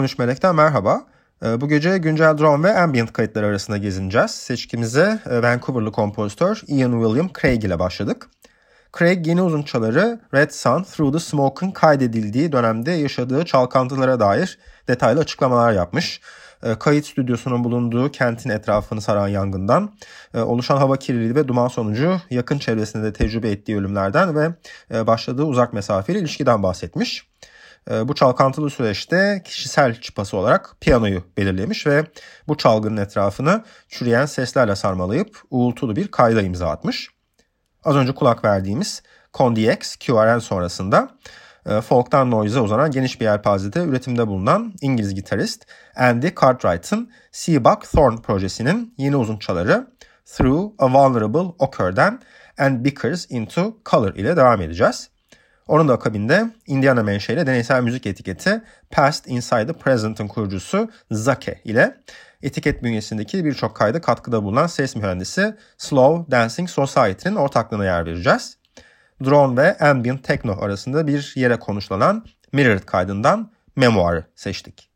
13 Melek'ten merhaba. Ee, bu gece güncel drone ve ambient kayıtları arasında gezineceğiz. Seçkimize e, Vancouver'lı kompozitör Ian William Craig ile başladık. Craig yeni uzunçaları Red Sun Through the Smoke'ın kaydedildiği dönemde yaşadığı çalkantılara dair detaylı açıklamalar yapmış. Ee, kayıt stüdyosunun bulunduğu kentin etrafını saran yangından, e, oluşan hava kirliliği ve duman sonucu yakın çevresinde de tecrübe ettiği ölümlerden ve e, başladığı uzak mesafeli ilişkiden bahsetmiş. E, bu çalkantılı süreçte kişisel çıpası olarak piyanoyu belirlemiş ve bu çalgının etrafını çürüyen seslerle sarmalayıp uğultulu bir kayda imza atmış. Az önce kulak verdiğimiz Condi X QRN sonrasında e, folk'tan noise'a uzanan geniş bir yelpazede üretimde bulunan İngiliz gitarist Andy Cartwright'ın Seabuck Thorn projesinin yeni uzunçaları Through a Vulnerable Occur'den And Bickers Into Color ile devam edeceğiz. Onun da akabinde Indiana menşeli deneysel müzik etiketi Past Inside the Present'ın kurucusu Zake ile etiket bünyesindeki birçok kayda katkıda bulunan ses mühendisi Slow Dancing Society'nin ortaklığına yer vereceğiz. Drone ve Ambient Techno arasında bir yere konuşlanan Mirrored kaydından Memoir'ı seçtik.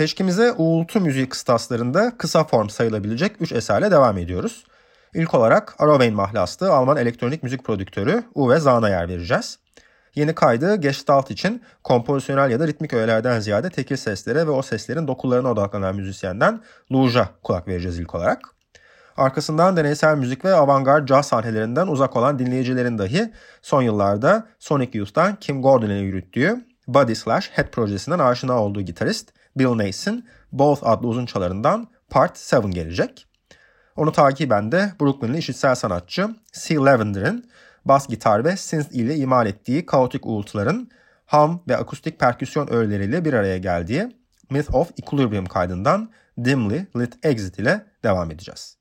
Seçkimize uğultu müziği kıstaslarında kısa form sayılabilecek 3 eserle devam ediyoruz. İlk olarak Arovein mahlaslı Alman elektronik müzik prodüktörü Uwe Zahn'a yer vereceğiz. Yeni kaydı Gestalt için kompozisyonel ya da ritmik öğelerden ziyade tekil seslere ve o seslerin dokularına odaklanan müzisyenden Luja kulak vereceğiz ilk olarak. Arkasından deneysel müzik ve avantgard jazz sahnelerinden uzak olan dinleyicilerin dahi son yıllarda Sonic Youth'tan Kim Gordon'e yürüttüğü Body Slash Head projesinden aşina olduğu gitarist Bill Nason Both adlı uzun çalarından Part 7 gelecek. Onu takiben de Brooklyn'li işitsel sanatçı C. Lavender'ın bas gitar ve synth ile imal ettiği kaotik uğultuların ham ve akustik perküsyon öğeleriyle bir araya geldiği Myth of Equilibrium kaydından Dimly Lit Exit ile devam edeceğiz.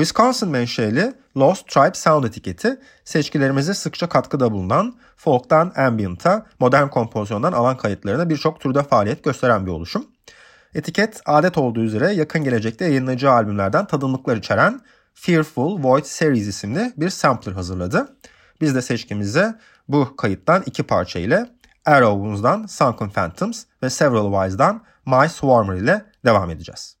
Wisconsin menşeli Lost Tribe Sound etiketi seçkilerimize sıkça katkıda bulunan folk'tan ambient'a, modern kompozisyondan alan kayıtlarına birçok türde faaliyet gösteren bir oluşum. Etiket adet olduğu üzere yakın gelecekte yayınlayacağı albümlerden tadımlıklar içeren Fearful Void Series isimli bir sampler hazırladı. Biz de seçkimize bu kayıttan iki parça ile Arrow Wounds'dan Sunken Phantoms ve Several Wise'dan My Swarmer ile devam edeceğiz.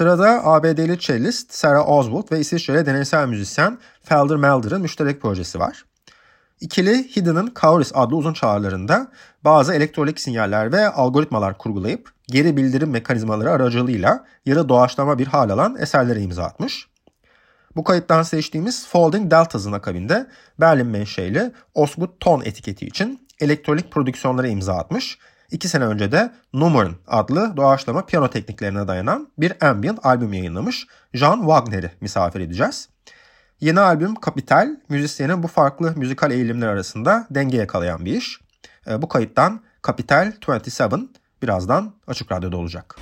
Sırada ABD'li cellist Sarah Oswald ve İsviçreli deneysel müzisyen Felder Melder'ın müşterek projesi var. İkili Hidden'ın Kauris adlı uzun çağrılarında bazı elektronik sinyaller ve algoritmalar kurgulayıp geri bildirim mekanizmaları aracılığıyla yarı doğaçlama bir hal alan eserlere imza atmış. Bu kayıttan seçtiğimiz Folding Deltas'ın akabinde Berlin menşeli Osgood Ton etiketi için elektronik prodüksiyonlara imza atmış. İki sene önce de Nummern adlı doğaçlama piyano tekniklerine dayanan bir ambient albüm yayınlamış. Jean Wagner'i misafir edeceğiz. Yeni albüm Kapital, müzisyenin bu farklı müzikal eğilimler arasında denge yakalayan bir iş. Ee, bu kayıttan Kapital 27 birazdan Açık Radyo'da olacak.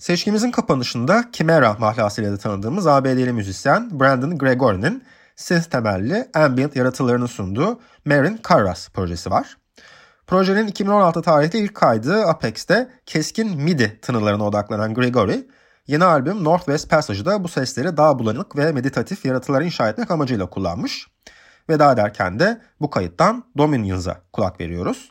Seçkimizin kapanışında Chimera mahlasıyla da tanıdığımız ABD'li müzisyen Brandon Gregory'nin synth temelli ambient yaratılarını sunduğu Marin Carras projesi var. Projenin 2016 tarihli ilk kaydı Apex'te keskin MIDI tınılarına odaklanan Gregory, yeni albüm Northwest Passage'da bu sesleri daha bulanık ve meditatif yaratılar inşa etmek amacıyla kullanmış. Veda ederken de bu kayıttan Dominions'a kulak veriyoruz.